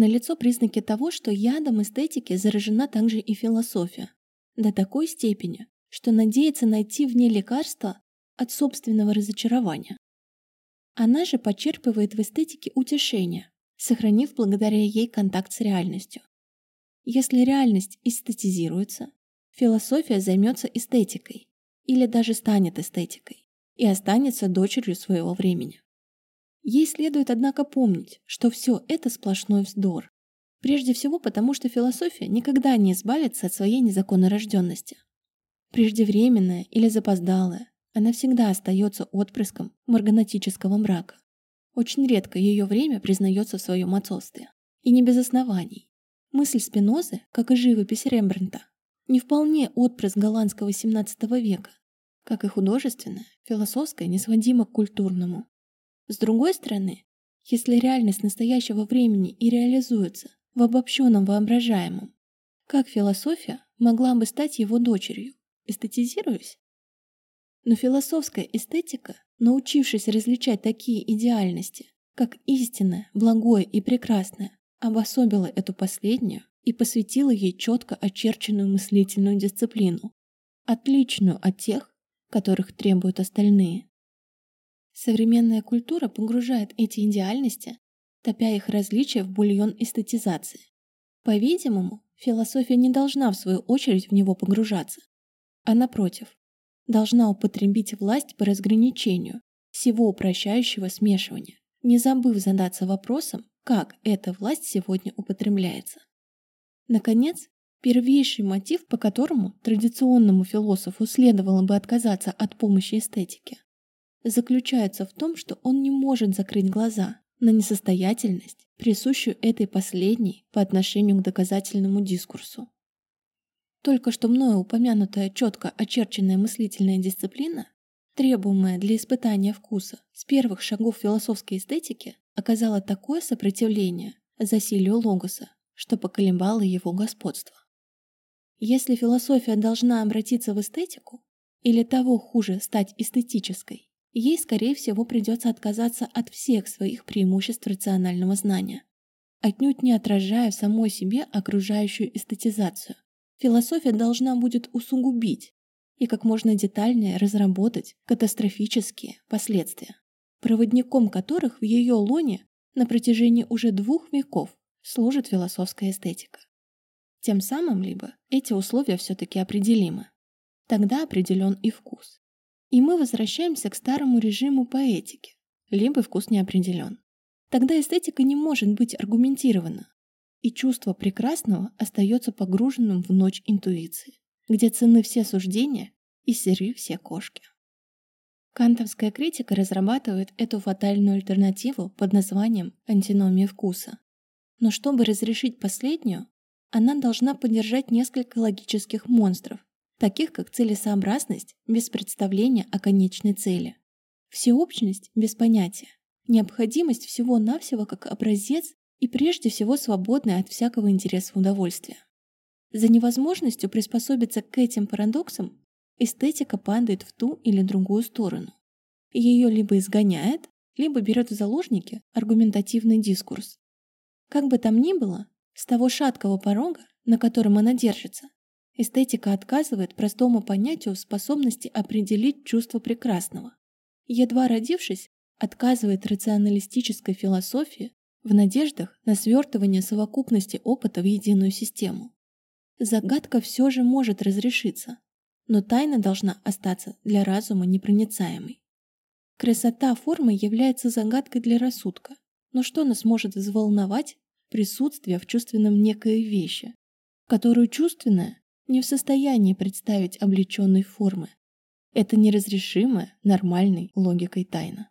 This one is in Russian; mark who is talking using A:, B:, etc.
A: Налицо признаки того, что ядом эстетики заражена также и философия. До такой степени, что надеется найти в ней лекарство от собственного разочарования. Она же почерпывает в эстетике утешение, сохранив благодаря ей контакт с реальностью. Если реальность эстетизируется, философия займется эстетикой или даже станет эстетикой и останется дочерью своего времени. Ей следует, однако, помнить, что все это сплошной вздор. Прежде всего потому, что философия никогда не избавится от своей незаконнорожденности. Преждевременная или запоздалая, она всегда остается отпрыском марганатического мрака. Очень редко ее время признается в своем отцовстве. И не без оснований. Мысль Спинозы, как и живопись Рембрандта, не вполне отпрыск голландского XVII века, как и художественная, философская, несводима к культурному. С другой стороны, если реальность настоящего времени и реализуется в обобщенном воображаемом, как философия могла бы стать его дочерью, эстетизируясь? Но философская эстетика, научившись различать такие идеальности, как истинное, благое и прекрасное, обособила эту последнюю и посвятила ей четко очерченную мыслительную дисциплину, отличную от тех, которых требуют остальные. Современная культура погружает эти идеальности, топя их различия в бульон эстетизации. По-видимому, философия не должна в свою очередь в него погружаться, а напротив, должна употребить власть по разграничению всего упрощающего смешивания, не забыв задаться вопросом, как эта власть сегодня употребляется. Наконец, первейший мотив, по которому традиционному философу следовало бы отказаться от помощи эстетики, заключается в том, что он не может закрыть глаза на несостоятельность, присущую этой последней по отношению к доказательному дискурсу. Только что мною упомянутая четко очерченная мыслительная дисциплина, требуемая для испытания вкуса с первых шагов философской эстетики, оказала такое сопротивление засилию логоса, что поколебало его господство. Если философия должна обратиться в эстетику, или того хуже стать эстетической, ей, скорее всего, придется отказаться от всех своих преимуществ рационального знания, отнюдь не отражая в самой себе окружающую эстетизацию, философия должна будет усугубить и как можно детальнее разработать катастрофические последствия, проводником которых в ее лоне на протяжении уже двух веков служит философская эстетика. Тем самым либо эти условия все-таки определимы, тогда определен и вкус. И мы возвращаемся к старому режиму поэтики, либо вкус не определен. Тогда эстетика не может быть аргументирована, и чувство прекрасного остается погруженным в ночь интуиции, где цены все суждения и серы все кошки. Кантовская критика разрабатывает эту фатальную альтернативу под названием антиномия вкуса. Но чтобы разрешить последнюю, она должна поддержать несколько логических монстров, таких как целесообразность без представления о конечной цели, всеобщность без понятия, необходимость всего-навсего как образец и прежде всего свободное от всякого интереса удовольствия. За невозможностью приспособиться к этим парадоксам эстетика падает в ту или другую сторону. Ее либо изгоняет, либо берет в заложники аргументативный дискурс. Как бы там ни было, с того шаткого порога, на котором она держится, эстетика отказывает простому понятию способности определить чувство прекрасного. Едва родившись, отказывает рационалистической философии в надеждах на свертывание совокупности опыта в единую систему. Загадка все же может разрешиться, но тайна должна остаться для разума непроницаемой. Красота формы является загадкой для рассудка, но что нас может взволновать присутствие в чувственном некой вещи, которую чувственное не в состоянии представить облеченной формы. Это неразрешимая нормальной логикой тайна.